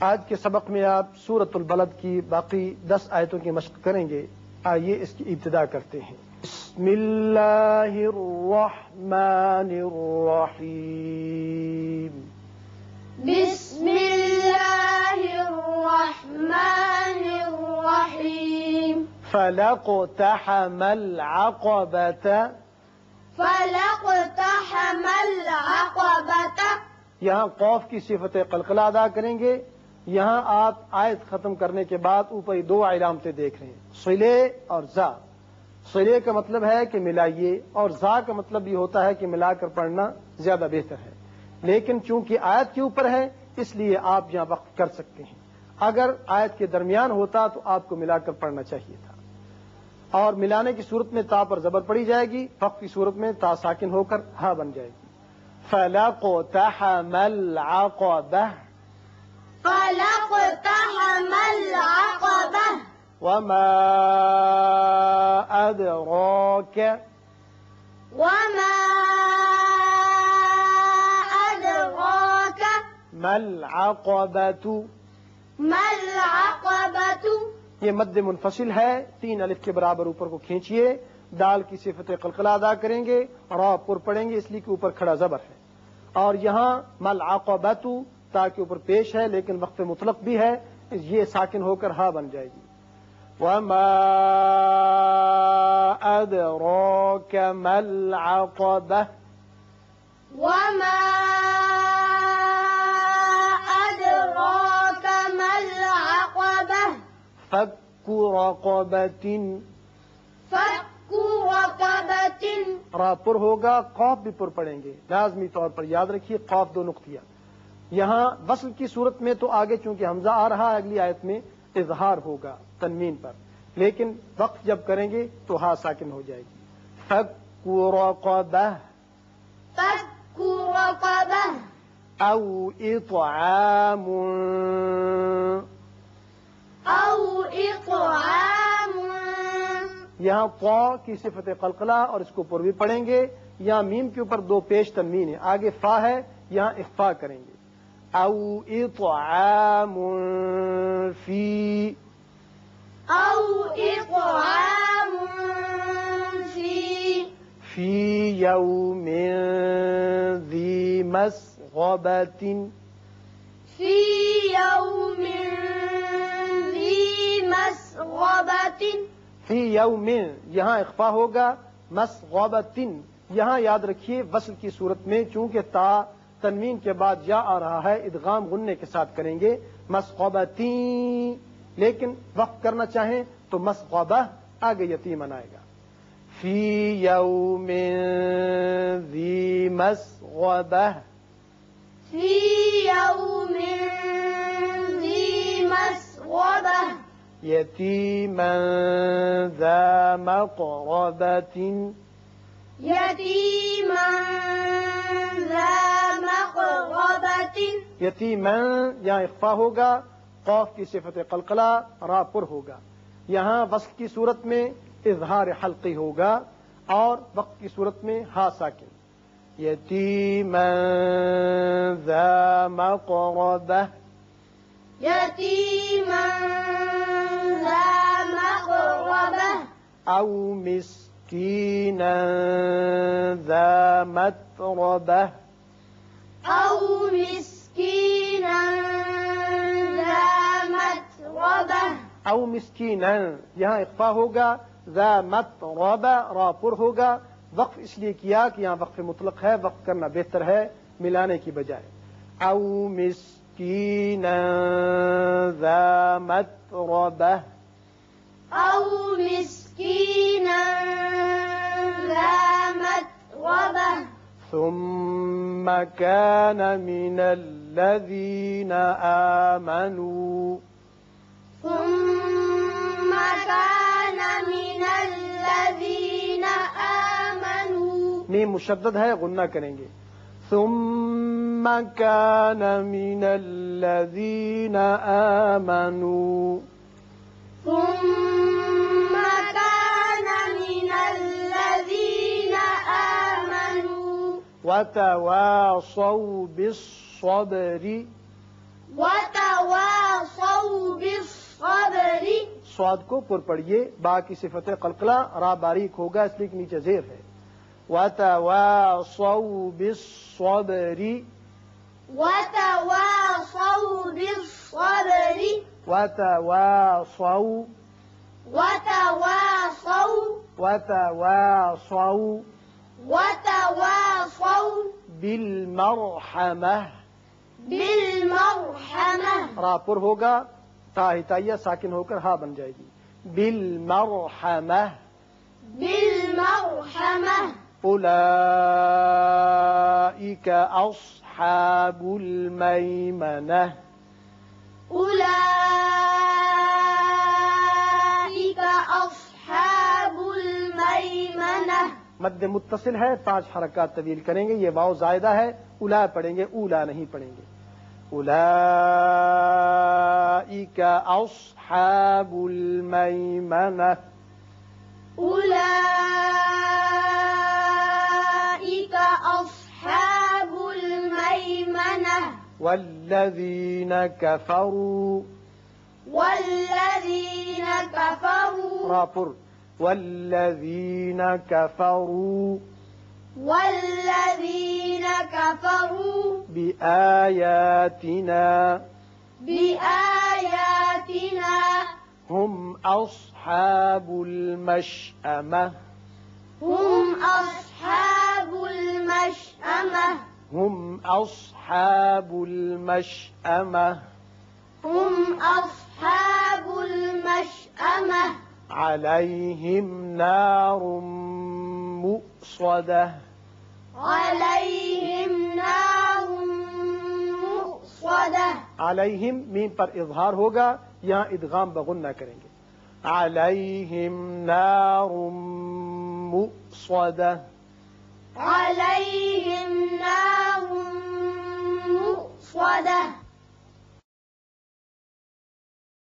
آج کے سبق میں آپ سورت البلد کی باقی دس آیتوں کی مشق کریں گے۔ آئیے اس کی ابتدا کرتے ہیں۔ بسم اللہ الرحمن الرحیم۔ بسم الله الرحمن الرحيم فلقتحم العقبة۔ فلقتحم العقبة۔ یہاں قوف کی صفت قلقلہ ادا کریں گے۔ یہاں آپ آیت ختم کرنے کے بعد اوپر دو علامتیں دیکھ رہے ہیں سلے اور زا۔ سلے کا مطلب ہے کہ ملائیے اور زا کا مطلب یہ ہوتا ہے کہ ملا کر پڑھنا زیادہ بہتر ہے۔ لیکن چونکہ آیت کے اوپر ہے، اس لیے آپ یہاں وقت کر سکتے ہیں۔ اگر آیت کے درمیان ہوتا تو آپ کو ملا کر پڑھنا چاہیے تھا۔ اور ملانے کی صورت میں تا پر زبر پڑی جائے گی فق کی صورت میں تا ساکن ہو کر ہا بن جائے گی۔ فلقتحم العقبة فلقتحم العقبة. وما أدراك وما أدراك. ما العقبة؟ ما العقبة؟ یہ مد منفصل ہے تین الف کے برابر اوپر کو کھینچیے دال کی صفت قلقلہ ادا کریں گے اور آپ پر پڑیں گے اس لیے کہ اوپر کھڑا زبر ہے۔ اور یہاں مل عقبت تا کے اوپر پیش ہے لیکن وقت مطلق بھی ہے یہ ساکن ہو کر ہا بن جائے گی۔ وما أدراك ما العقبة؟ وما أدراك ما العقبة؟ فك رقبة۔ فك رقبة۔ را پر ہوگا قوف بھی پر پڑیں گے۔ لازمی طور پر یاد رکھیے قوف دو نقطیہ یہاں وصل کی صورت میں تو آگے چونکہ حمزہ آ رہا ہے اگلی آیت میں اظہار ہوگا تنوین پر۔ لیکن وقت جب کریں گے تو ہا ساکن ہو جائے گی۔ او اطعام۔ أو إطعام یہاں قو کی صفت قلقلہ اور اس کو بھی پڑھیں گے۔ یہاں میم کے اوپر دو پیش تنوین ہے آگے فا ہے یہاں اخفا کریں گے۔ او اطعام فی أو إطعام في في يوم ذي مسغبة. في يوم ذي مسغبة. فی یوم یہاں اخفا ہوگا مسغبت یہاں یاد رکھیے وصل کی صورت میں چونکہ تا تنوین کے بعد یا آ رہا ہے ادغام غننے کے ساتھ کریں گے۔ مسغبتی لیکن وقت کرنا چاہیں تو مسغبہ آگے یتیمن آئے گا۔ فی یوم ذی مسغبہ في يوم ذي مسغبة یتیما ذا مقربة يتيما یتیما یہاں اخفا ہوگا قوف کی صفت قلقلہ را پر ہوگا۔ یہاں وصف کی صورت میں اظہار حلقی ہوگا اور وقت کی صورت میں ہا ساکن۔ یتیما ذا مقربہ ذا او مسکینا ذا متربہ ذا متربة او مسکینا یہاں اقفا ہوگا ذا متربہ را پر ہوگا وقف اس لیے کیا کہ یہاں وقف مطلق ہے وقف کرنا بہتر ہے ملانے کی بجائے۔ او مسکینا ذا أو مسكينا ثم كان من الذين آمنوا ثم كان من الذين آمنوا میم مشدد ہے غنہ کریں گے۔ ثم كان من الذين آمنوا ثم وتواصوا بالصبر وتواصوا سواد کو پر پڑھیے با کی صفت قلقلہ را باریک ہوگا اس لیے نیچے زیر ہے۔ وَتَوَاصَوْا بِالصَّبْرِ وتواصوا بالصبر وَتَوَاصَوْا وتواصوا وَتَوَاصَوْا وتواصوا بِالْمَرْحَمَةِ. بالمرحمة. را پر ہوگا تا ہتائیہ ساکن ہو کر ہا بن جائے گی. بالمرحمہ بالمرحمة. اولئیک اصحاب المیمنہ أولئك مد متصل ہے پانچ حرکات طویل کریں گے یہ واؤ زائدہ ہے الا پڑھیں گے اولا نہیں پڑھیں گے۔ اولئیک اصحاب المیمنہ۔ أولئك أصحاب الميمنة والذین کفروا۔ والذين كفروا را پر والذین کفروا والذين كفروا بآياتنا بآياتنا هم أصحاب المشأمة هم أصحاب المشأمة هم أصحاب المشأمة هم أصحاب المشأمة عليهم نار مؤصدة عليهم نار مؤصدة عليهم میم پر اظہار ہوگا یہاں ادغام بغنہ کریں گے۔ عليهم نار مؤصدة عليهم نار